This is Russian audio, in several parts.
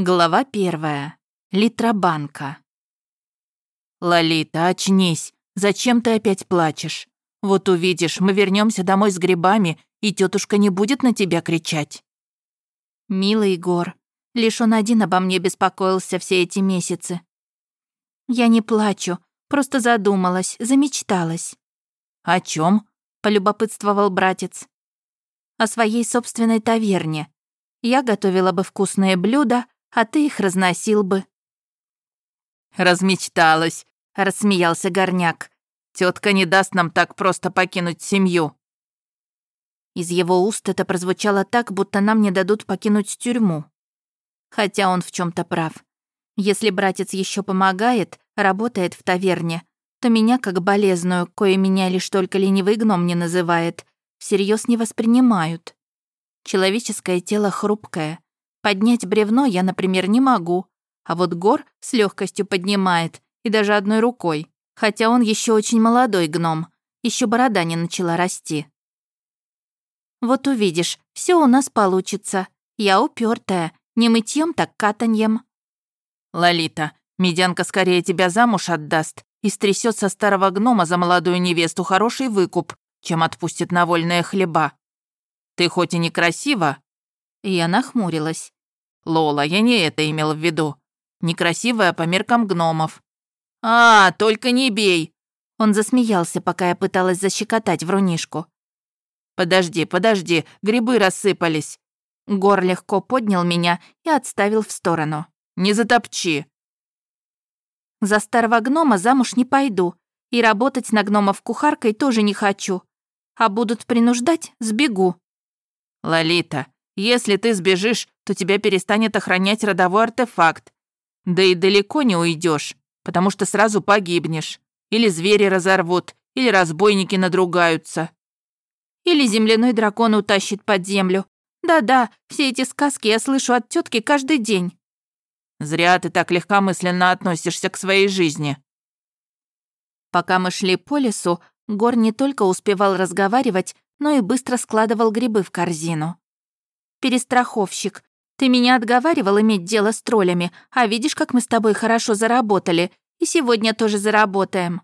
Глава первая. Литробанка. «Лолита, очнись. Зачем ты опять плачешь? Вот увидишь, мы вернемся домой с грибами, и тетушка не будет на тебя кричать». «Милый Гор, лишь он один обо мне беспокоился все эти месяцы. Я не плачу, просто задумалась, замечталась». «О чем? полюбопытствовал братец. «О своей собственной таверне. Я готовила бы вкусные блюда, а ты их разносил бы». «Размечталась», — рассмеялся Горняк. Тетка не даст нам так просто покинуть семью». Из его уст это прозвучало так, будто нам не дадут покинуть тюрьму. Хотя он в чем то прав. Если братец еще помогает, работает в таверне, то меня, как болезную, кое меня лишь только ленивый гном не называет, всерьез не воспринимают. Человеческое тело хрупкое, Поднять бревно я, например, не могу, а вот гор с легкостью поднимает, и даже одной рукой, хотя он еще очень молодой гном, еще борода не начала расти. Вот увидишь, все у нас получится. Я упертая, не мытьем, так катаньем. Лолита, медянка скорее тебя замуж отдаст и стрясет со старого гнома за молодую невесту хороший выкуп, чем отпустит на вольные хлеба. Ты хоть и некрасива, я нахмурилась. «Лола, я не это имел в виду. Некрасивая по меркам гномов». «А, только не бей!» Он засмеялся, пока я пыталась защекотать врунишку. «Подожди, подожди, грибы рассыпались». Гор легко поднял меня и отставил в сторону. «Не затопчи». «За старого гнома замуж не пойду, и работать на гномов кухаркой тоже не хочу. А будут принуждать, сбегу». «Лолита, если ты сбежишь, то тебя перестанет охранять родовой артефакт. Да и далеко не уйдешь, потому что сразу погибнешь. Или звери разорвут, или разбойники надругаются. Или земляной дракон утащит под землю. Да-да, все эти сказки я слышу от тетки каждый день. Зря ты так легкомысленно относишься к своей жизни. Пока мы шли по лесу, Гор не только успевал разговаривать, но и быстро складывал грибы в корзину перестраховщик. Ты меня отговаривал иметь дело с троллями, а видишь, как мы с тобой хорошо заработали, и сегодня тоже заработаем».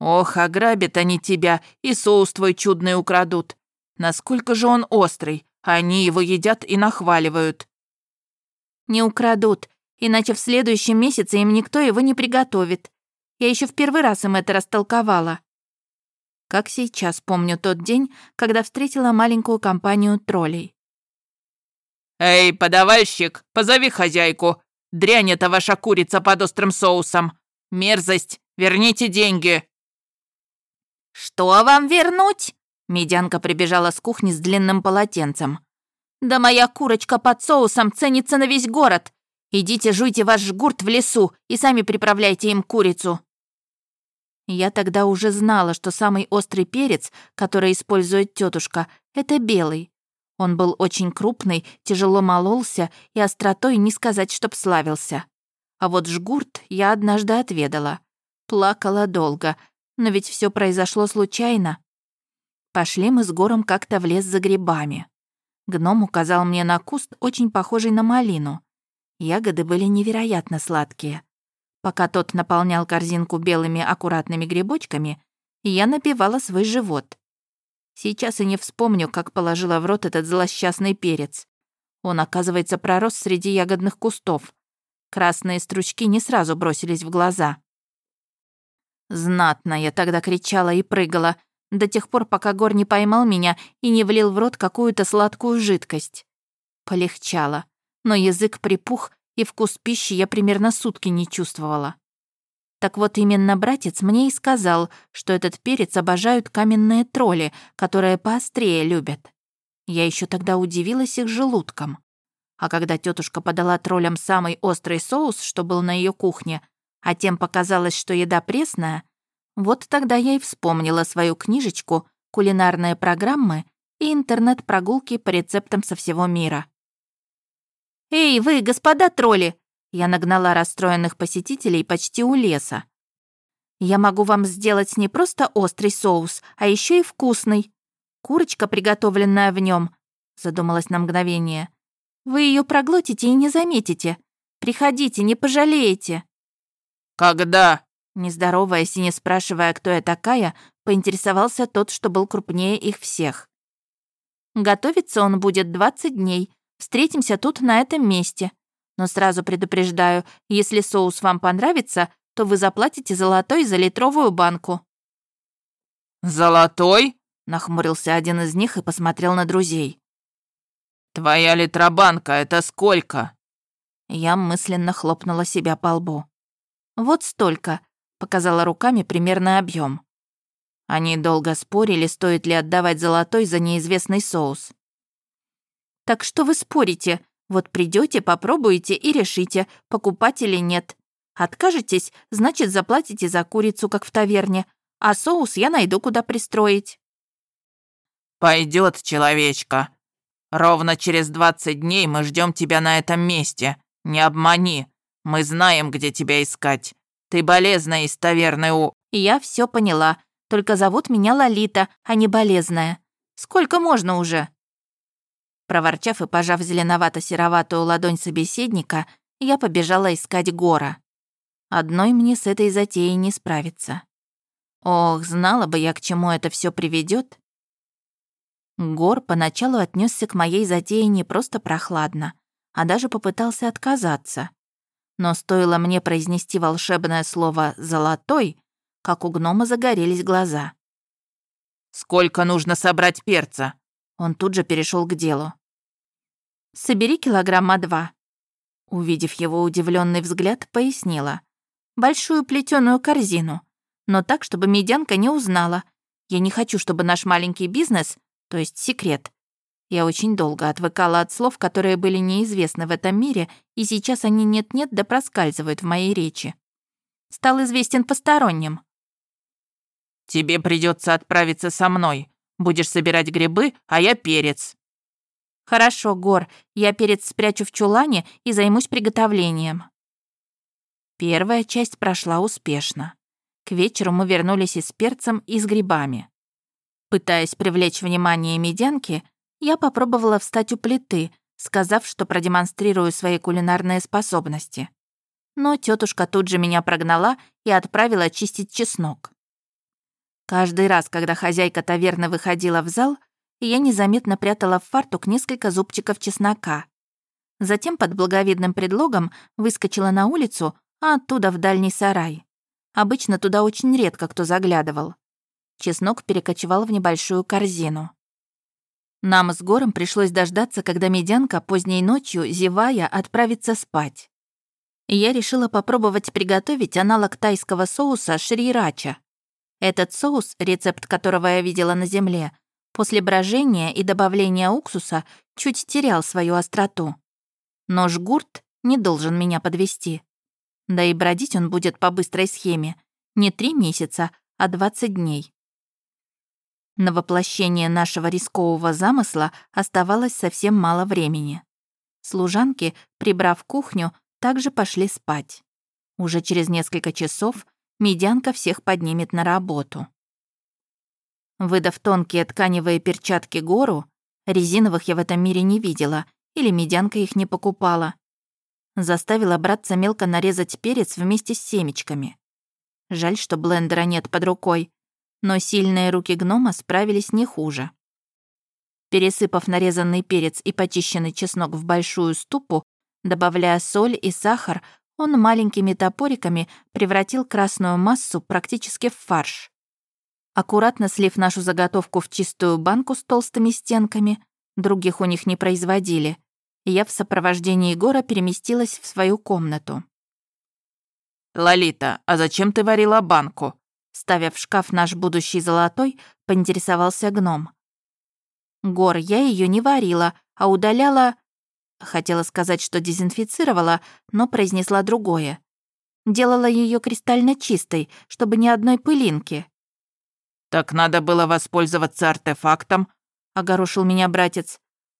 «Ох, ограбят они тебя, и соус твой чудный украдут. Насколько же он острый, они его едят и нахваливают». «Не украдут, иначе в следующем месяце им никто его не приготовит. Я еще в первый раз им это растолковала». Как сейчас помню тот день, когда встретила маленькую компанию троллей. «Эй, подавальщик, позови хозяйку. Дрянь это ваша курица под острым соусом. Мерзость, верните деньги». «Что вам вернуть?» Медянка прибежала с кухни с длинным полотенцем. «Да моя курочка под соусом ценится на весь город. Идите жуйте ваш жгурт в лесу и сами приправляйте им курицу». Я тогда уже знала, что самый острый перец, который использует тетушка, это белый. Он был очень крупный, тяжело мололся и остротой не сказать, чтоб славился. А вот жгурт я однажды отведала. Плакала долго, но ведь все произошло случайно. Пошли мы с Гором как-то в лес за грибами. Гном указал мне на куст, очень похожий на малину. Ягоды были невероятно сладкие. Пока тот наполнял корзинку белыми аккуратными грибочками, я напивала свой живот. Сейчас и не вспомню, как положила в рот этот злосчастный перец. Он, оказывается, пророс среди ягодных кустов. Красные стручки не сразу бросились в глаза. Знатно я тогда кричала и прыгала, до тех пор, пока Гор не поймал меня и не влил в рот какую-то сладкую жидкость. Полегчало, но язык припух, и вкус пищи я примерно сутки не чувствовала. Так вот именно братец мне и сказал, что этот перец обожают каменные тролли, которые поострее любят. Я еще тогда удивилась их желудком. А когда тетушка подала троллям самый острый соус, что был на ее кухне, а тем показалось, что еда пресная, вот тогда я и вспомнила свою книжечку «Кулинарные программы» и интернет-прогулки по рецептам со всего мира. «Эй, вы, господа тролли, я нагнала расстроенных посетителей почти у леса. «Я могу вам сделать не просто острый соус, а еще и вкусный. Курочка, приготовленная в нем, задумалась на мгновение. Вы ее проглотите и не заметите. Приходите, не пожалеете». «Когда?» Не здороваясь и не спрашивая, кто я такая, поинтересовался тот, что был крупнее их всех. «Готовиться он будет 20 дней. Встретимся тут, на этом месте. Но сразу предупреждаю, если соус вам понравится, то вы заплатите золотой за литровую банку». «Золотой?» — нахмурился один из них и посмотрел на друзей. «Твоя литробанка — это сколько?» Я мысленно хлопнула себя по лбу. «Вот столько», — показала руками примерный объем. Они долго спорили, стоит ли отдавать золотой за неизвестный соус. «Так что вы спорите? Вот придете, попробуете и решите, покупать или нет. Откажетесь, значит, заплатите за курицу, как в таверне, а соус я найду, куда пристроить». Пойдет, человечка. Ровно через 20 дней мы ждем тебя на этом месте. Не обмани. Мы знаем, где тебя искать. Ты болезная из таверны у...» «Я все поняла. Только зовут меня Лолита, а не болезная. Сколько можно уже?» Проворчав и пожав зеленовато-сероватую ладонь собеседника, я побежала искать Гора. Одной мне с этой затеей не справиться. Ох, знала бы я, к чему это все приведет. Гор поначалу отнесся к моей затее не просто прохладно, а даже попытался отказаться. Но стоило мне произнести волшебное слово «золотой», как у гнома загорелись глаза. «Сколько нужно собрать перца?» Он тут же перешел к делу. «Собери килограмма два». Увидев его удивленный взгляд, пояснила. «Большую плетеную корзину, но так, чтобы медянка не узнала. Я не хочу, чтобы наш маленький бизнес, то есть секрет. Я очень долго отвыкала от слов, которые были неизвестны в этом мире, и сейчас они нет-нет да проскальзывают в моей речи. Стал известен посторонним. «Тебе придется отправиться со мной. Будешь собирать грибы, а я перец». «Хорошо, Гор, я перец спрячу в чулане и займусь приготовлением». Первая часть прошла успешно. К вечеру мы вернулись и с перцем, и с грибами. Пытаясь привлечь внимание медянки, я попробовала встать у плиты, сказав, что продемонстрирую свои кулинарные способности. Но тетушка тут же меня прогнала и отправила чистить чеснок. Каждый раз, когда хозяйка таверны выходила в зал, я незаметно прятала в фартук несколько зубчиков чеснока. Затем под благовидным предлогом выскочила на улицу, а оттуда в дальний сарай. Обычно туда очень редко кто заглядывал. Чеснок перекочевал в небольшую корзину. Нам с Гором пришлось дождаться, когда медянка поздней ночью, зевая, отправится спать. я решила попробовать приготовить аналог тайского соуса шрирача. Этот соус, рецепт которого я видела на земле, после брожения и добавления уксуса чуть терял свою остроту. Но жгурт не должен меня подвести. Да и бродить он будет по быстрой схеме. Не три месяца, а 20 дней. На воплощение нашего рискового замысла оставалось совсем мало времени. Служанки, прибрав кухню, также пошли спать. Уже через несколько часов медянка всех поднимет на работу. Выдав тонкие тканевые перчатки гору, резиновых я в этом мире не видела, или медянка их не покупала, Заставила братца мелко нарезать перец вместе с семечками. Жаль, что блендера нет под рукой, но сильные руки гнома справились не хуже. Пересыпав нарезанный перец и почищенный чеснок в большую ступу, добавляя соль и сахар, он маленькими топориками превратил красную массу практически в фарш. Аккуратно слив нашу заготовку в чистую банку с толстыми стенками, других у них не производили, я в сопровождении Егора переместилась в свою комнату. «Лолита, а зачем ты варила банку?» Ставя в шкаф наш будущий золотой, поинтересовался гном. «Гор, я ее не варила, а удаляла...» Хотела сказать, что дезинфицировала, но произнесла другое. Делала ее кристально чистой, чтобы ни одной пылинки. «Так надо было воспользоваться артефактом», — огорошил меня братец.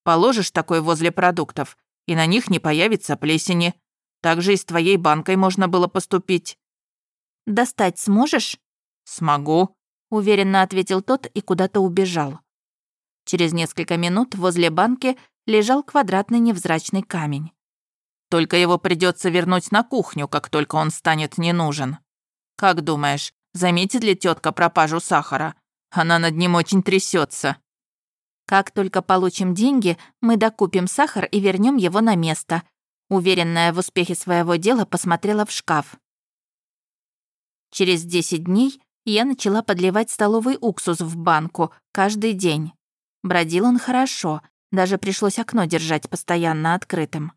Положишь такой возле продуктов, и на них не появится плесени. Так же и с твоей банкой можно было поступить». «Достать сможешь?» «Смогу», — уверенно ответил тот и куда-то убежал. Через несколько минут возле банки лежал квадратный невзрачный камень. Только его придется вернуть на кухню, как только он станет не нужен. Как думаешь, заметит ли тетка пропажу сахара? Она над ним очень трясется. Как только получим деньги, мы докупим сахар и вернем его на место. Уверенная в успехе своего дела, посмотрела в шкаф. Через 10 дней я начала подливать столовый уксус в банку каждый день. Бродил он хорошо, даже пришлось окно держать постоянно открытым.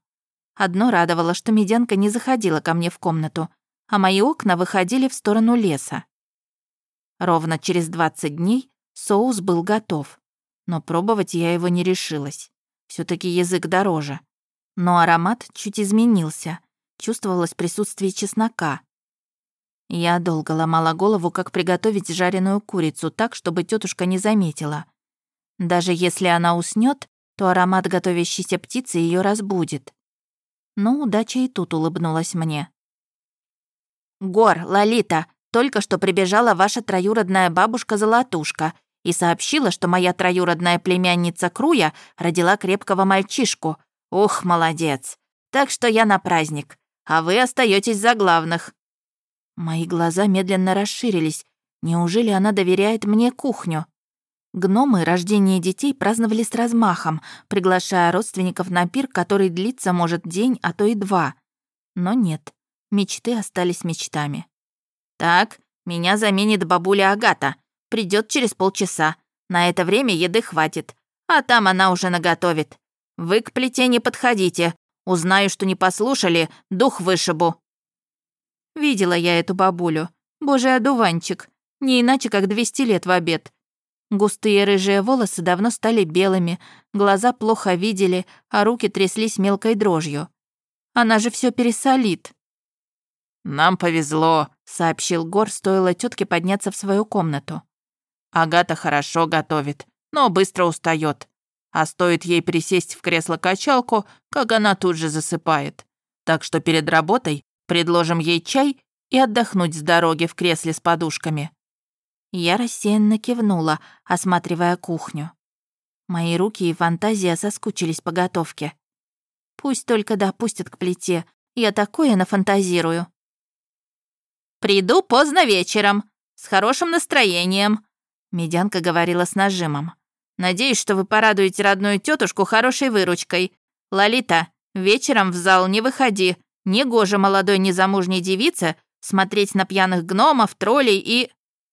Одно радовало, что медянка не заходила ко мне в комнату, а мои окна выходили в сторону леса. Ровно через 20 дней соус был готов, но пробовать я его не решилась. все таки язык дороже. Но аромат чуть изменился, чувствовалось присутствие чеснока. Я долго ломала голову, как приготовить жареную курицу так, чтобы тетушка не заметила. Даже если она уснет, то аромат готовящейся птицы ее разбудит. Но удача и тут улыбнулась мне. «Гор, Лолита, только что прибежала ваша троюродная бабушка Золотушка и сообщила, что моя троюродная племянница Круя родила крепкого мальчишку. Ух, молодец. Так что я на праздник, а вы остаетесь за главных. Мои глаза медленно расширились. Неужели она доверяет мне кухню? Гномы рождение детей праздновали с размахом, приглашая родственников на пир, который длится, может, день, а то и два. Но нет, мечты остались мечтами. «Так, меня заменит бабуля Агата. Придет через полчаса. На это время еды хватит. А там она уже наготовит. Вы к плите не подходите. Узнаю, что не послушали, дух вышибу». Видела я эту бабулю. Божий одуванчик. Не иначе, как 200 лет в обед. Густые рыжие волосы давно стали белыми, глаза плохо видели, а руки тряслись мелкой дрожью. Она же все пересолит. «Нам повезло», — сообщил Гор, стоило тетке подняться в свою комнату. «Агата хорошо готовит, но быстро устает. А стоит ей присесть в кресло-качалку, как она тут же засыпает. Так что перед работой Предложим ей чай и отдохнуть с дороги в кресле с подушками». Я рассеянно кивнула, осматривая кухню. Мои руки и фантазия соскучились по готовке. Пусть только допустят к плите, я такое нафантазирую. «Приду поздно вечером, с хорошим настроением», — медянка говорила с нажимом. «Надеюсь, что вы порадуете родную тетушку хорошей выручкой. Лолита, вечером в зал не выходи, Негоже молодой незамужней девице смотреть на пьяных гномов, троллей и...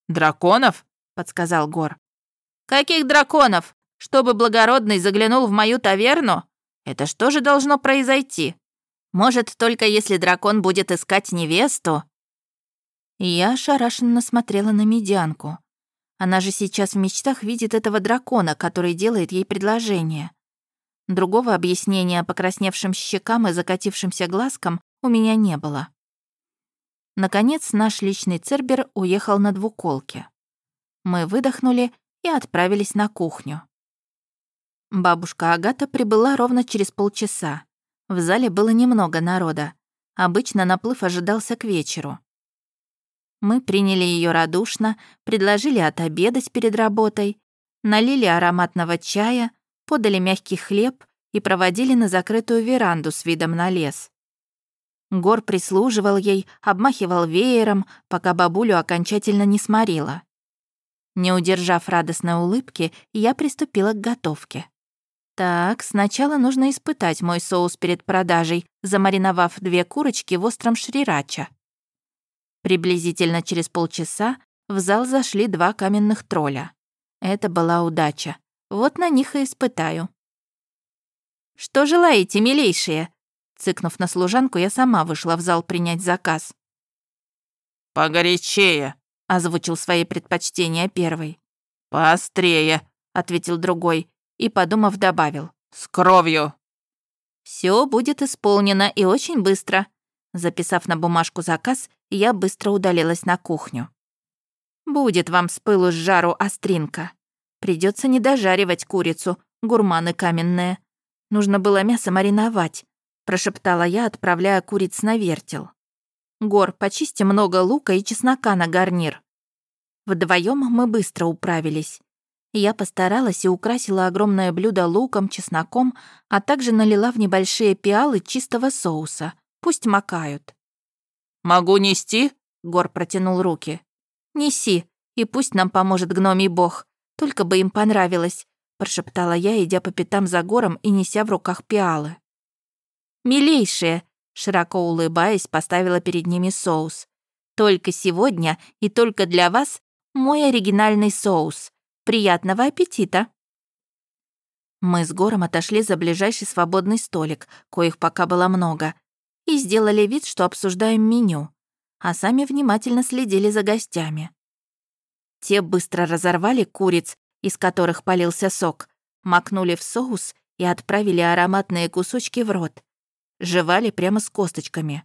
«Драконов?» — подсказал Гор. «Каких драконов? Чтобы благородный заглянул в мою таверну? Это что же должно произойти? Может, только если дракон будет искать невесту?» Я ошарашенно смотрела на медянку. Она же сейчас в мечтах видит этого дракона, который делает ей предложение. Другого объяснения покрасневшим щекам и закатившимся глазкам у меня не было. Наконец, наш личный Цербер уехал на двуколке. Мы выдохнули и отправились на кухню. Бабушка Агата прибыла ровно через полчаса. В зале было немного народа. Обычно наплыв ожидался к вечеру. Мы приняли ее радушно, предложили отобедать перед работой, налили ароматного чая, подали мягкий хлеб и проводили на закрытую веранду с видом на лес. Гор прислуживал ей, обмахивал веером, пока бабулю окончательно не сморила. Не удержав радостной улыбки, я приступила к готовке. Так, сначала нужно испытать мой соус перед продажей, замариновав две курочки в остром шрирача. Приблизительно через полчаса в зал зашли два каменных тролля. Это была удача. Вот на них и испытаю. «Что желаете, милейшие?» Цыкнув на служанку, я сама вышла в зал принять заказ. «Погорячее», — озвучил свои предпочтения первый. «Поострее», — ответил другой и, подумав, добавил. «С кровью». Все будет исполнено и очень быстро». Записав на бумажку заказ, я быстро удалилась на кухню. «Будет вам с пылу с жару остринка. Придется не дожаривать курицу, гурманы каменные. Нужно было мясо мариновать, прошептала я, отправляя куриц на вертел. Гор, почисти много лука и чеснока на гарнир. Вдвоем мы быстро управились. Я постаралась и украсила огромное блюдо луком, чесноком, а также налила в небольшие пиалы чистого соуса. Пусть макают. «Могу нести?» — Гор протянул руки. «Неси, и пусть нам поможет гномий бог. Только бы им понравилось», — прошептала я, идя по пятам за Гором и неся в руках пиалы. «Милейшие!» — широко улыбаясь, поставила перед ними соус. «Только сегодня и только для вас мой оригинальный соус. Приятного аппетита!» Мы с Гором отошли за ближайший свободный столик, коих пока было много, и сделали вид, что обсуждаем меню, а сами внимательно следили за гостями. Те быстро разорвали куриц, из которых полился сок, макнули в соус и отправили ароматные кусочки в рот. Жевали прямо с косточками.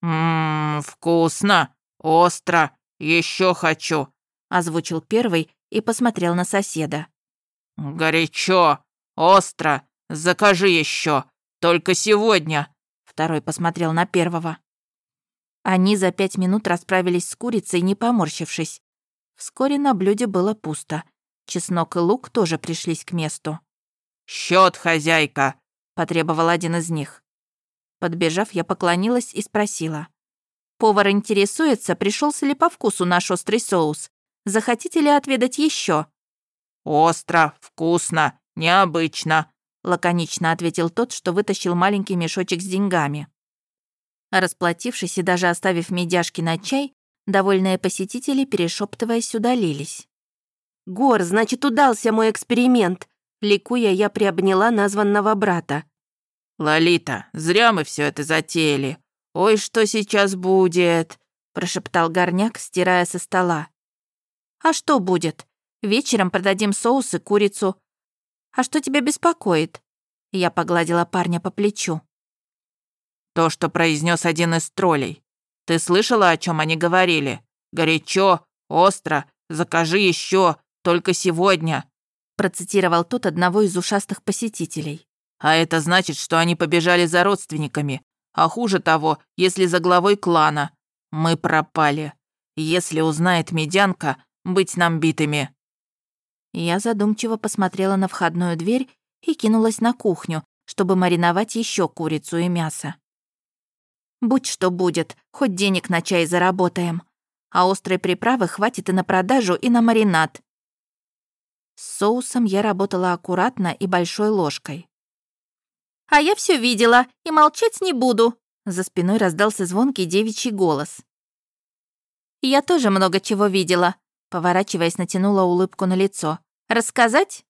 «Ммм, вкусно, остро, еще хочу», озвучил первый и посмотрел на соседа. «Горячо, остро, закажи еще, только сегодня», второй посмотрел на первого. Они за пять минут расправились с курицей, не поморщившись. Вскоре на блюде было пусто. Чеснок и лук тоже пришлись к месту. Счет, хозяйка!» — потребовал один из них. Подбежав, я поклонилась и спросила. «Повар интересуется, пришелся ли по вкусу наш острый соус. Захотите ли отведать еще? «Остро, вкусно, необычно», — лаконично ответил тот, что вытащил маленький мешочек с деньгами. Расплатившись и даже оставив медяшки на чай, довольные посетители, перешептываясь, удалились. «Гор, значит, удался мой эксперимент!» Ликуя, я приобняла названного брата. «Лолита, зря мы все это затеяли. Ой, что сейчас будет?» прошептал горняк, стирая со стола. «А что будет? Вечером продадим соус и курицу. А что тебя беспокоит?» Я погладила парня по плечу. «То, что произнес один из троллей. Ты слышала, о чем они говорили? Горячо, остро, закажи еще, только сегодня», процитировал тот одного из ушастых посетителей. «А это значит, что они побежали за родственниками. А хуже того, если за главой клана. Мы пропали. Если узнает медянка, быть нам битыми». Я задумчиво посмотрела на входную дверь и кинулась на кухню, чтобы мариновать еще курицу и мясо. Будь что будет, хоть денег на чай заработаем. А острой приправы хватит и на продажу, и на маринад. С соусом я работала аккуратно и большой ложкой. «А я все видела и молчать не буду», за спиной раздался звонкий девичий голос. «Я тоже много чего видела», Поворачиваясь, натянула улыбку на лицо. «Рассказать?»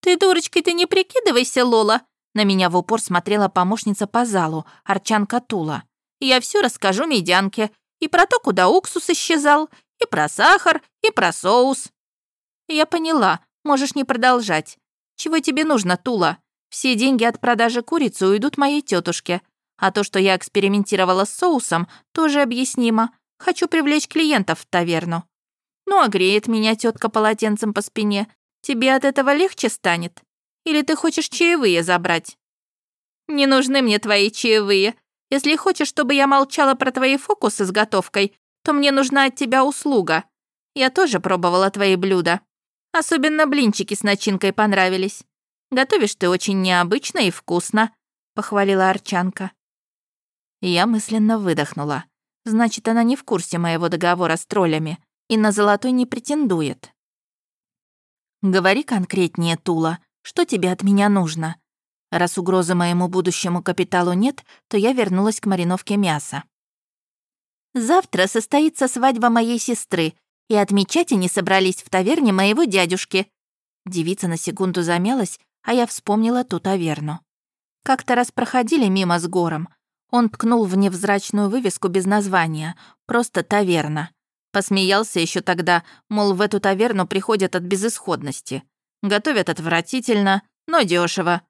«Ты дурочкой ты не прикидывайся, Лола!» На меня в упор смотрела помощница по залу, Арчанка Тула. «Я все расскажу медянке. И про то, куда уксус исчезал, и про сахар, и про соус». «Я поняла. Можешь не продолжать. Чего тебе нужно, Тула? Все деньги от продажи курицы уйдут моей тетушке. А то, что я экспериментировала с соусом, тоже объяснимо. Хочу привлечь клиентов в таверну. Ну, а греет меня тетка полотенцем по спине. Тебе от этого легче станет? Или ты хочешь чаевые забрать? Не нужны мне твои чаевые. Если хочешь, чтобы я молчала про твои фокусы с готовкой, то мне нужна от тебя услуга. Я тоже пробовала твои блюда. Особенно блинчики с начинкой понравились. Готовишь ты очень необычно и вкусно», — похвалила Арчанка. Я мысленно выдохнула. Значит, она не в курсе моего договора с троллями и на золотой не претендует. Говори конкретнее, Тула, что тебе от меня нужно? Раз угрозы моему будущему капиталу нет, то я вернулась к мариновке мяса. Завтра состоится свадьба моей сестры, и отмечать они собрались в таверне моего дядюшки. Девица на секунду замялась, а я вспомнила ту таверну. Как-то раз проходили мимо с гором. Он ткнул в невзрачную вывеску без названия, просто таверна. Посмеялся еще тогда, мол, в эту таверну приходят от безысходности. Готовят отвратительно, но дешево.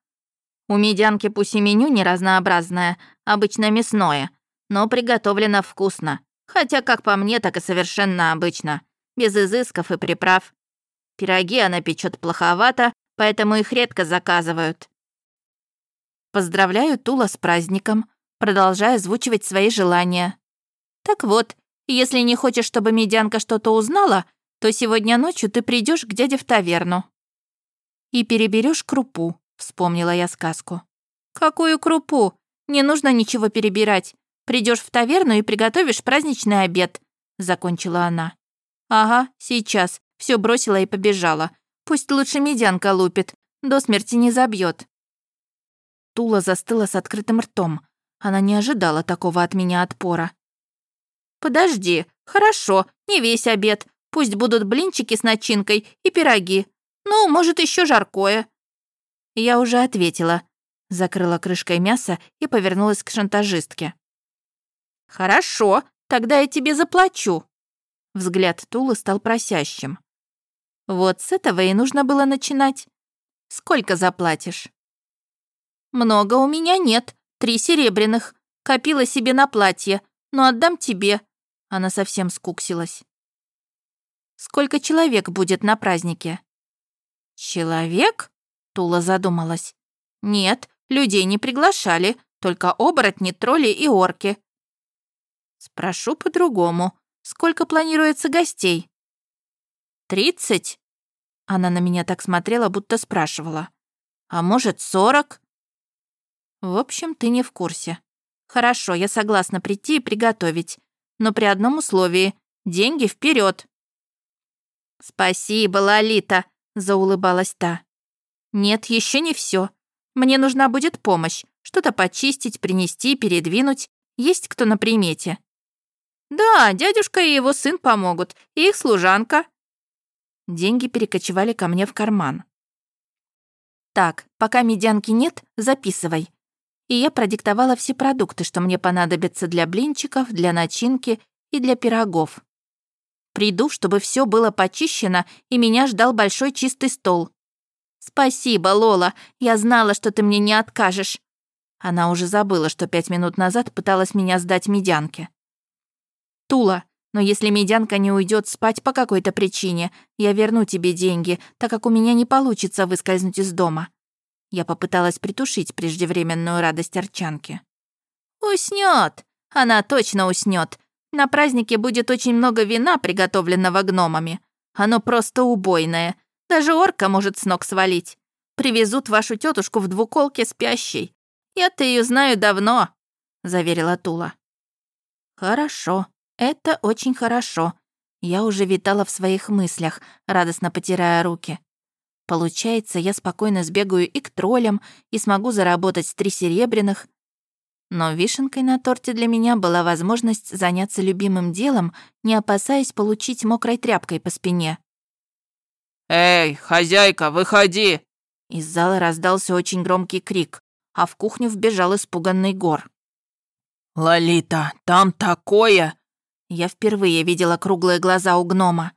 У медянки пусть и меню не разнообразное, обычно мясное, но приготовлено вкусно. Хотя, как по мне, так и совершенно обычно, без изысков и приправ. Пироги она печет плоховато, поэтому их редко заказывают. Поздравляю Тула с праздником, продолжая озвучивать свои желания. Так вот, если не хочешь, чтобы медянка что-то узнала, то сегодня ночью ты придешь к дяде в таверну. И переберешь крупу, вспомнила я сказку. Какую крупу? Не нужно ничего перебирать. Придешь в таверну и приготовишь праздничный обед, закончила она. Ага, сейчас. Все бросила и побежала. Пусть лучше медянка лупит, до смерти не забьет. Тула застыла с открытым ртом. Она не ожидала такого от меня отпора. «Подожди, хорошо, не весь обед. Пусть будут блинчики с начинкой и пироги. Ну, может, еще жаркое». Я уже ответила. Закрыла крышкой мясо и повернулась к шантажистке. «Хорошо, тогда я тебе заплачу». Взгляд Тулы стал просящим. Вот с этого и нужно было начинать. Сколько заплатишь? Много у меня нет, три серебряных. Копила себе на платье, но отдам тебе. Она совсем скуксилась. Сколько человек будет на празднике? Человек? Тула задумалась. Нет, людей не приглашали, только оборотни, тролли и орки. Спрошу по-другому. Сколько планируется гостей? Тридцать? Она на меня так смотрела, будто спрашивала. «А может, сорок?» «В общем, ты не в курсе. Хорошо, я согласна прийти и приготовить, но при одном условии — деньги вперед. «Спасибо, Лолита», — заулыбалась та. «Нет, еще не все. Мне нужна будет помощь. Что-то почистить, принести, передвинуть. Есть кто на примете?» «Да, дядюшка и его сын помогут, и их служанка», Деньги перекочевали ко мне в карман. «Так, пока медянки нет, записывай». И я продиктовала все продукты, что мне понадобятся для блинчиков, для начинки и для пирогов. Приду, чтобы все было почищено, и меня ждал большой чистый стол. «Спасибо, Лола, я знала, что ты мне не откажешь». Она уже забыла, что пять минут назад пыталась меня сдать медянке. «Тула, но если медянка не уйдет спать по какой-то причине, я верну тебе деньги, так как у меня не получится выскользнуть из дома». Я попыталась притушить преждевременную радость Арчанки. Уснет, Она точно уснет. На празднике будет очень много вина, приготовленного гномами. Оно просто убойное. Даже орка может с ног свалить. Привезут вашу тетушку в двуколке спящей. Я-то ее знаю давно», — заверила Тула. «Хорошо», это очень хорошо. Я уже витала в своих мыслях, радостно потирая руки. Получается, я спокойно сбегаю и к троллям, и смогу заработать три серебряных. Но вишенкой на торте для меня была возможность заняться любимым делом, не опасаясь получить мокрой тряпкой по спине. «Эй, хозяйка, выходи!» Из зала раздался очень громкий крик, а в кухню вбежал испуганный гор. «Лолита, там такое!» Я впервые видела круглые глаза у гнома.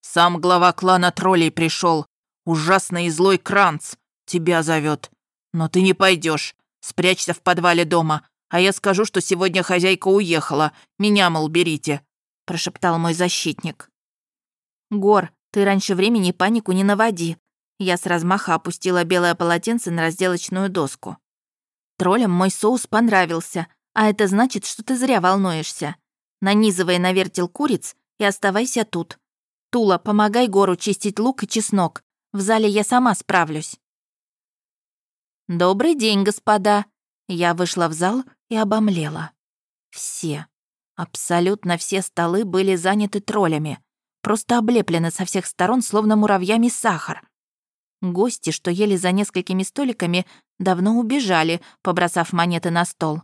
«Сам глава клана троллей пришел. Ужасный и злой Кранц. Тебя зовет. Но ты не пойдешь. Спрячься в подвале дома, а я скажу, что сегодня хозяйка уехала. Меня, мол, берите», — прошептал мой защитник. «Гор, ты раньше времени панику не наводи». Я с размаха опустила белое полотенце на разделочную доску. Троллям мой соус понравился, а это значит, что ты зря волнуешься. Нанизывай на вертел куриц и оставайся тут. Тула, помогай гору чистить лук и чеснок. В зале я сама справлюсь». «Добрый день, господа!» Я вышла в зал и обомлела. Все, абсолютно все столы были заняты троллями, просто облеплены со всех сторон, словно муравьями сахар. Гости, что ели за несколькими столиками, давно убежали, побросав монеты на стол.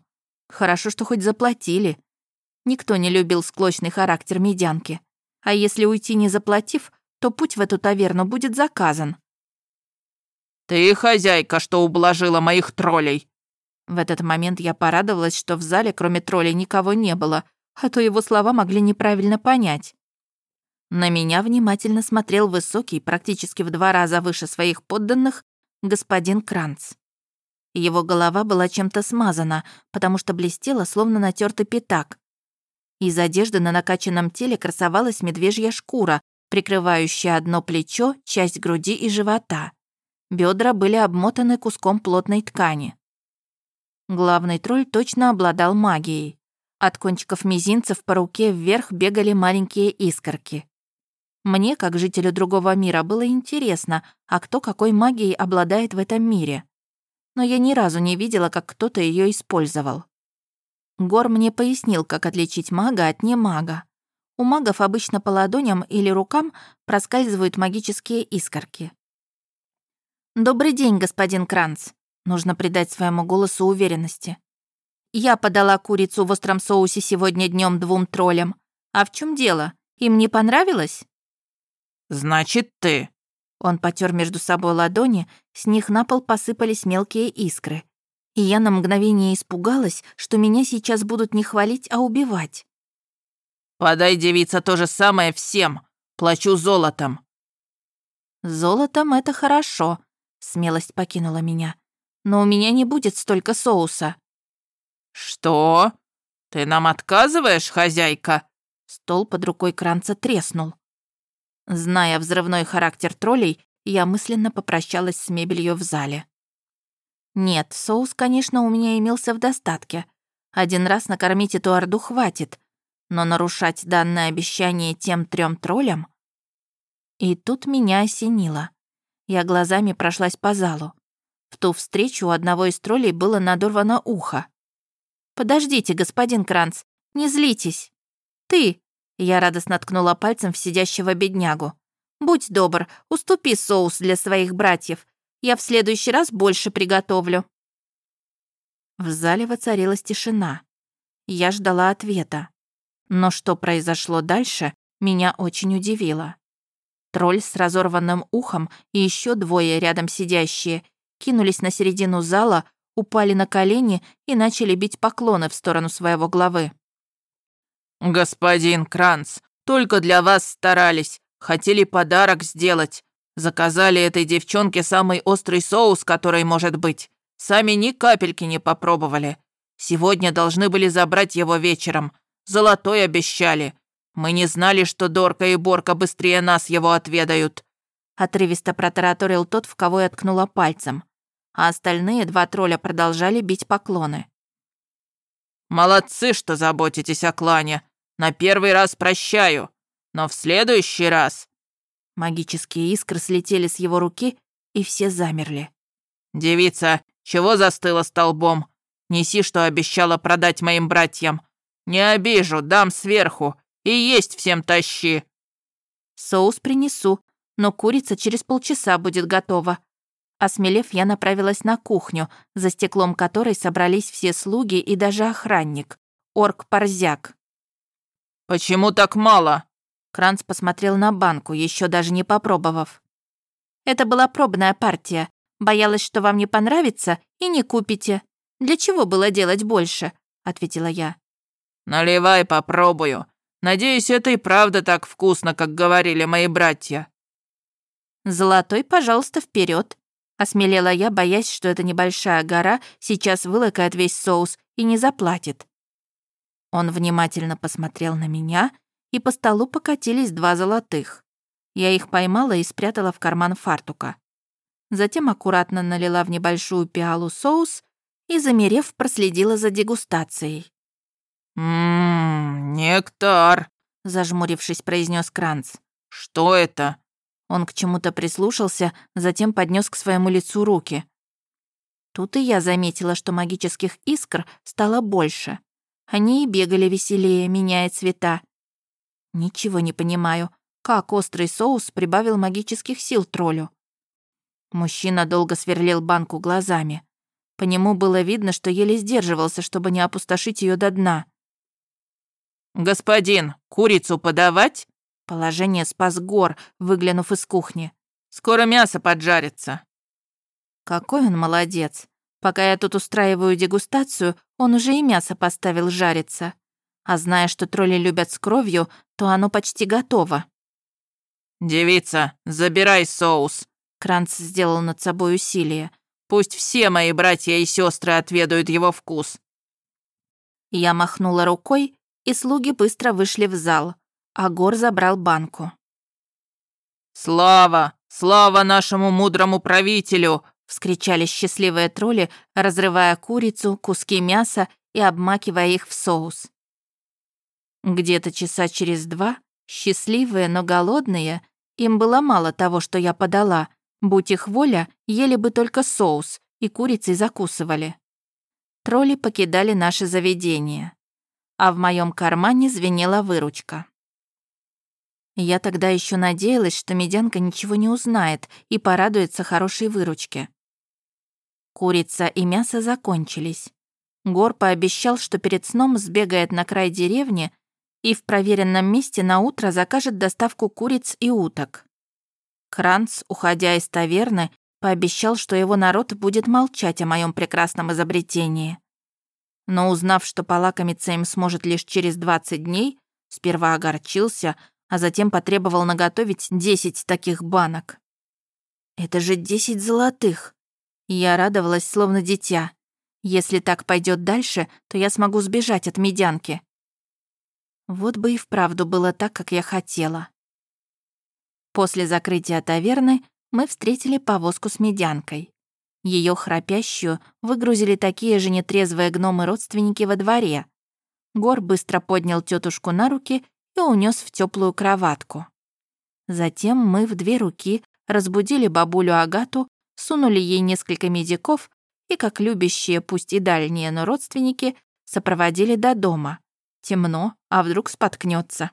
Хорошо, что хоть заплатили. Никто не любил склочный характер медянки. А если уйти не заплатив, то путь в эту таверну будет заказан. «Ты хозяйка, что ублажила моих троллей!» В этот момент я порадовалась, что в зале кроме троллей никого не было, а то его слова могли неправильно понять. На меня внимательно смотрел высокий, практически в два раза выше своих подданных, господин Кранц. Его голова была чем-то смазана, потому что блестела, словно натертый пятак. Из одежды на накачанном теле красовалась медвежья шкура, прикрывающая одно плечо, часть груди и живота. Бедра были обмотаны куском плотной ткани. Главный тролль точно обладал магией. От кончиков мизинцев по руке вверх бегали маленькие искорки. Мне, как жителю другого мира, было интересно, а кто какой магией обладает в этом мире. Но я ни разу не видела, как кто-то ее использовал. Гор мне пояснил, как отличить мага от немага. У магов обычно по ладоням или рукам проскальзывают магические искорки. «Добрый день, господин Кранц», Нужно придать своему голосу уверенности. Я подала курицу в остром соусе сегодня днем двум троллям. А в чем дело? Им не понравилось? Значит, ты. Он потер между собой ладони, с них на пол посыпались мелкие искры. И я на мгновение испугалась, что меня сейчас будут не хвалить, а убивать. «Подай, девица, то же самое всем. Плачу золотом». «Золотом — это хорошо», — смелость покинула меня но у меня не будет столько соуса». «Что? Ты нам отказываешь, хозяйка?» Стол под рукой Кранца треснул. Зная взрывной характер троллей, я мысленно попрощалась с мебелью в зале. Нет, соус, конечно, у меня имелся в достатке. Один раз накормить эту орду хватит, но нарушать данное обещание тем трем троллям... И тут меня осенило. Я глазами прошлась по залу. В ту встречу у одного из троллей было надорвано ухо. «Подождите, господин Кранц, не злитесь. Ты!» Я радостно ткнула пальцем в сидящего беднягу. «Будь добр, уступи соус для своих братьев. Я в следующий раз больше приготовлю». В зале воцарилась тишина. Я ждала ответа. Но что произошло дальше, меня очень удивило. Тролль с разорванным ухом и еще двое рядом сидящие кинулись на середину зала, упали на колени и начали бить поклоны в сторону своего главы. «Господин Кранц, только для вас старались. Хотели подарок сделать. Заказали этой девчонке самый острый соус, который может быть. Сами ни капельки не попробовали. Сегодня должны были забрать его вечером. Золотой обещали. Мы не знали, что Дорка и Борка быстрее нас его отведают». Отрывисто протараторил тот, в кого я ткнула пальцем а остальные два тролля продолжали бить поклоны. «Молодцы, что заботитесь о клане. На первый раз прощаю, но в следующий раз...» Магические искры слетели с его руки, и все замерли. «Девица, чего застыла столбом? Неси, что обещала продать моим братьям. Не обижу, дам сверху, и есть всем тащи». «Соус принесу, но курица через полчаса будет готова», Осмелев, я направилась на кухню, за стеклом которой собрались все слуги и даже охранник. Орк-порзяк. «Почему так мало?» Кранц посмотрел на банку, еще даже не попробовав. «Это была пробная партия. Боялась, что вам не понравится и не купите. Для чего было делать больше?» — ответила я. «Наливай, попробую. Надеюсь, это и правда так вкусно, как говорили мои братья». «Золотой, пожалуйста, вперед. Осмелела я, боясь, что эта небольшая гора сейчас вылакает весь соус и не заплатит. Он внимательно посмотрел на меня, и по столу покатились два золотых. Я их поймала и спрятала в карман фартука. Затем аккуратно налила в небольшую пиалу соус и, замерев, проследила за дегустацией. «Ммм, нектар», — зажмурившись, произнес Кранц. «Что это?» Он к чему-то прислушался, затем поднес к своему лицу руки. Тут и я заметила, что магических искр стало больше. Они и бегали веселее, меняя цвета. Ничего не понимаю, как острый соус прибавил магических сил троллю. Мужчина долго сверлил банку глазами. По нему было видно, что еле сдерживался, чтобы не опустошить ее до дна. «Господин, курицу подавать?» Положение спас Гор, выглянув из кухни. «Скоро мясо поджарится». Какой он молодец. Пока я тут устраиваю дегустацию, он уже и мясо поставил жариться. А зная, что тролли любят с кровью, то оно почти готово. «Девица, забирай соус!» Кранц сделал над собой усилие. «Пусть все мои братья и сестры отведают его вкус». Я махнула рукой, и слуги быстро вышли в зал а Гор забрал банку. «Слава! Слава нашему мудрому правителю!» — вскричали счастливые тролли, разрывая курицу, куски мяса и обмакивая их в соус. Где-то часа через два Счастливые, но голодные, им было мало того, что я подала. Будь их воля, ели бы только соус и курицей закусывали. Тролли покидали наше заведение. А в моем кармане звенела выручка. Я тогда еще надеялась, что медянка ничего не узнает и порадуется хорошей выручке. Курица и мясо закончились. Гор пообещал, что перед сном сбегает на край деревни и в проверенном месте на утро закажет доставку куриц и уток. Кранц, уходя из таверны, пообещал, что его народ будет молчать о моем прекрасном изобретении. Но узнав, что полакомиться им сможет лишь через 20 дней, сперва огорчился, а затем потребовал наготовить 10 таких банок. Это же 10 золотых. Я радовалась, словно дитя. Если так пойдет дальше, то я смогу сбежать от медянки. Вот бы и вправду было так, как я хотела. После закрытия таверны мы встретили повозку с медянкой. Ее храпящую выгрузили такие же нетрезвые гномы-родственники во дворе. Гор быстро поднял тетушку на руки и унес в теплую кроватку. Затем мы в две руки разбудили бабулю Агату, сунули ей несколько медиков и, как любящие, пусть и дальние, но родственники, сопроводили до дома. Темно, а вдруг споткнется.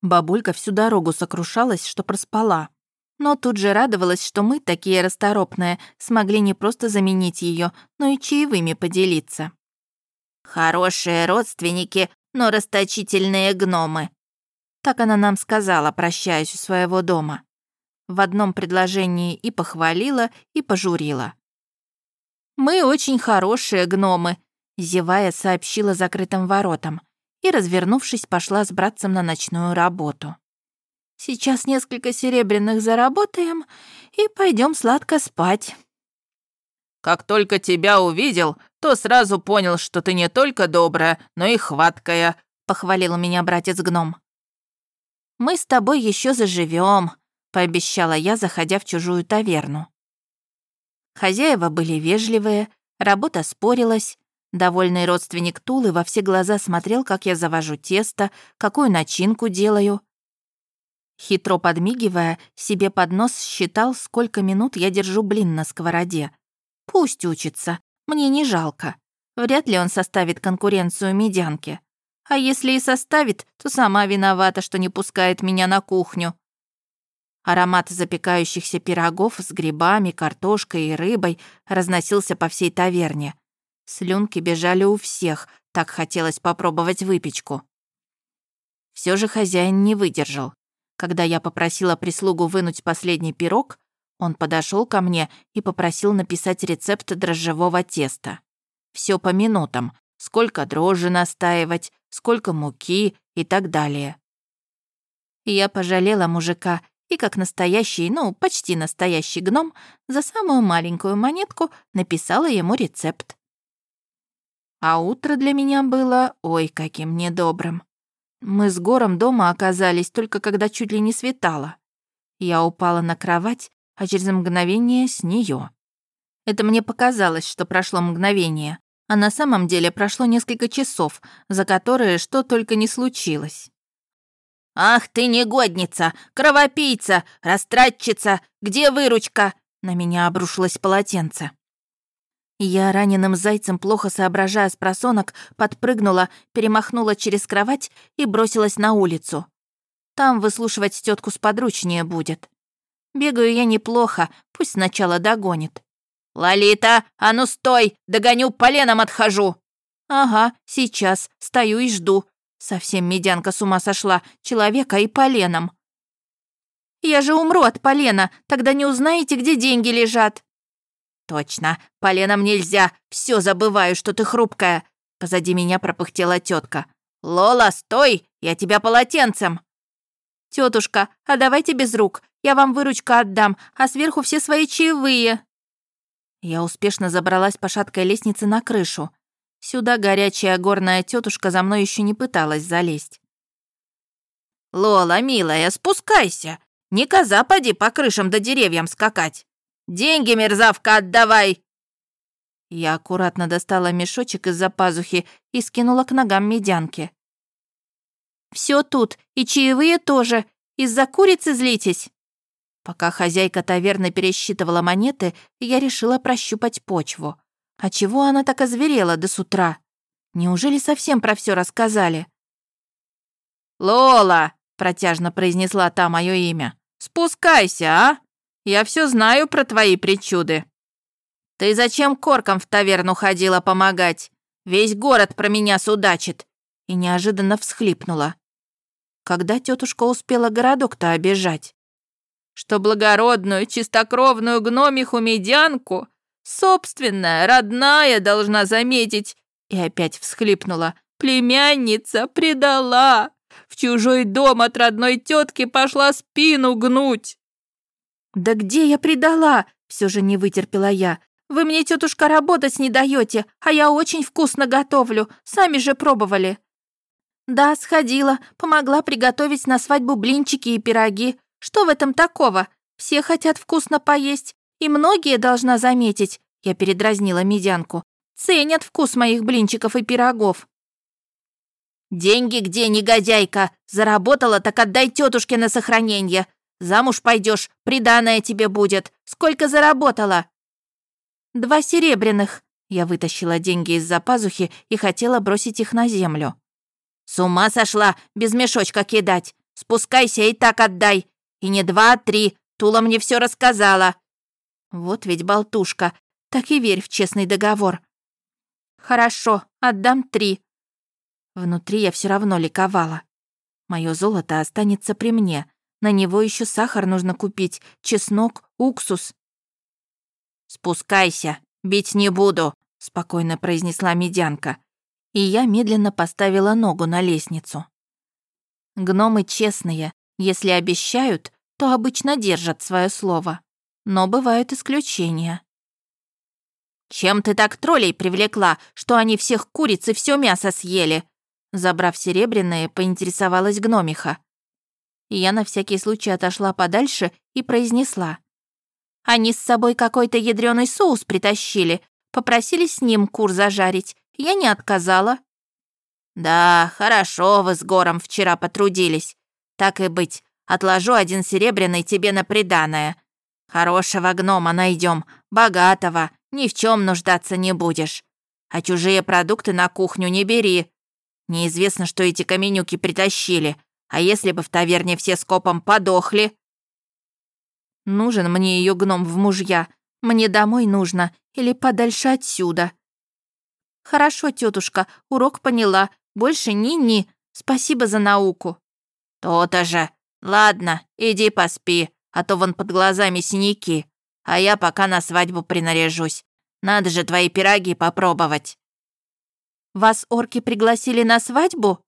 Бабулька всю дорогу сокрушалась, что проспала. Но тут же радовалась, что мы, такие расторопные, смогли не просто заменить ее, но и чаевыми поделиться. «Хорошие родственники, но расточительные гномы», так она нам сказала, прощаясь у своего дома. В одном предложении и похвалила, и пожурила. «Мы очень хорошие гномы», — зевая сообщила закрытым воротам и, развернувшись, пошла с братцем на ночную работу. «Сейчас несколько серебряных заработаем и пойдем сладко спать». «Как только тебя увидел, то сразу понял, что ты не только добрая, но и хваткая», — похвалил меня братец-гном. «Мы с тобой еще заживем, пообещала я, заходя в чужую таверну. Хозяева были вежливые, работа спорилась. Довольный родственник Тулы во все глаза смотрел, как я завожу тесто, какую начинку делаю. Хитро подмигивая, себе под нос считал, сколько минут я держу блин на сковороде. Пусть учится, мне не жалко. Вряд ли он составит конкуренцию медянке. А если и составит, то сама виновата, что не пускает меня на кухню. Аромат запекающихся пирогов с грибами, картошкой и рыбой разносился по всей таверне. Слюнки бежали у всех, так хотелось попробовать выпечку. Все же хозяин не выдержал. Когда я попросила прислугу вынуть последний пирог, он подошел ко мне и попросил написать рецепт дрожжевого теста. Все по минутам, сколько дрожжи настаивать, сколько муки и так далее. Я пожалела мужика и как настоящий, ну, почти настоящий гном, за самую маленькую монетку написала ему рецепт. А утро для меня было, ой, каким недобрым. Мы с Гором дома оказались только когда чуть ли не светало. Я упала на кровать, а через мгновение с нее. Это мне показалось, что прошло мгновение, а на самом деле прошло несколько часов, за которые что только не случилось. «Ах ты негодница! Кровопийца! Растратчица! Где выручка?» На меня обрушилось полотенце. Я раненым зайцем, плохо соображая с просонок, подпрыгнула, перемахнула через кровать и бросилась на улицу. Там выслушивать тетку сподручнее будет. Бегаю я неплохо, пусть сначала догонит. «Лолита, а ну стой! Догоню, поленом отхожу!» «Ага, сейчас, стою и жду. Совсем медянка с ума сошла, человека и поленом. Я же умру от полена, тогда не узнаете, где деньги лежат. Точно, поленом нельзя, все забываю, что ты хрупкая. Позади меня пропыхтела тетка. Лола, стой, я тебя полотенцем. Тетушка, а давайте без рук, я вам выручку отдам, а сверху все свои чаевые. Я успешно забралась по шаткой лестнице на крышу. Сюда горячая горная тетушка за мной еще не пыталась залезть. «Лола, милая, спускайся! Не коза поди по крышам да деревьям скакать! Деньги, мерзавка, отдавай!» Я аккуратно достала мешочек из-за пазухи и скинула к ногам медянки. Все тут, и чаевые тоже. Из-за курицы злитесь?» Пока хозяйка таверны пересчитывала монеты, я решила прощупать почву. А чего она так озверела до с утра? Неужели совсем про все рассказали? «Лола!» — протяжно произнесла та мое имя. «Спускайся, а? Я все знаю про твои причуды». «Ты зачем корком в таверну ходила помогать? Весь город про меня судачит!» И неожиданно всхлипнула. Когда тетушка успела городок-то обижать? Что благородную, чистокровную гномиху-медянку, собственная, родная, должна заметить, и опять всхлипнула. Племянница предала, в чужой дом от родной тетки пошла спину гнуть. «Да где я предала?» — все же не вытерпела я. Вы мне, тетушка, работать не даете, а я очень вкусно готовлю, сами же пробовали». «Да, сходила, помогла приготовить на свадьбу блинчики и пироги. Что в этом такого? Все хотят вкусно поесть, и многие, должна заметить, я передразнила медянку, ценят вкус моих блинчиков и пирогов». «Деньги где, негодяйка? Заработала, так отдай тетушке на сохранение. Замуж пойдешь, приданое тебе будет. Сколько заработала?» «Два серебряных». Я вытащила деньги из-за пазухи и хотела бросить их на землю. «С ума сошла, без мешочка кидать. Спускайся и так отдай. И не два, а три. Тула мне все рассказала». Вот ведь болтушка. Так и верь в честный договор. «Хорошо, отдам три». Внутри я все равно ликовала. Мое золото останется при мне. На него еще сахар нужно купить, чеснок, уксус. «Спускайся, бить не буду», — спокойно произнесла медянка. И я медленно поставила ногу на лестницу. Гномы честные. Если обещают, то обычно держат свое слово. Но бывают исключения. «Чем ты так троллей привлекла, что они всех куриц и все мясо съели?» Забрав серебряное, поинтересовалась гномиха. И я на всякий случай отошла подальше и произнесла. Они с собой какой-то ядреный соус притащили. Попросили с ним кур зажарить. Я не отказала. Да, хорошо вы с Гором вчера потрудились. Так и быть, отложу один серебряный тебе на приданое. Хорошего гнома найдем, богатого, ни в чем нуждаться не будешь. А чужие продукты на кухню не бери. Неизвестно, что эти каменюки притащили. А если бы в таверне все скопом подохли? Нужен мне ее гном в мужья. Мне домой нужно или подальше отсюда. Хорошо, тетушка, урок поняла. Больше ни-ни. Спасибо за науку. То-то же. Ладно, иди поспи, а то вон под глазами синяки. А я пока на свадьбу принаряжусь. Надо же твои пироги попробовать. Вас орки пригласили на свадьбу?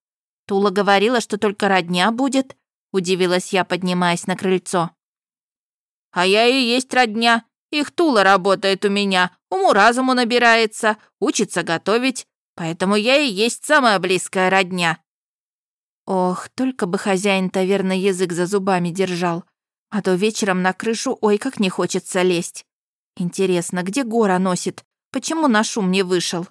Тула говорила, что только родня будет. Удивилась я, поднимаясь на крыльцо. А я и есть родня. Их Тула работает у меня, уму-разуму набирается, учится готовить, поэтому я и есть самая близкая родня». Ох, только бы хозяин таверны язык за зубами держал, а то вечером на крышу ой как не хочется лезть. Интересно, где гора носит? Почему на шум не вышел?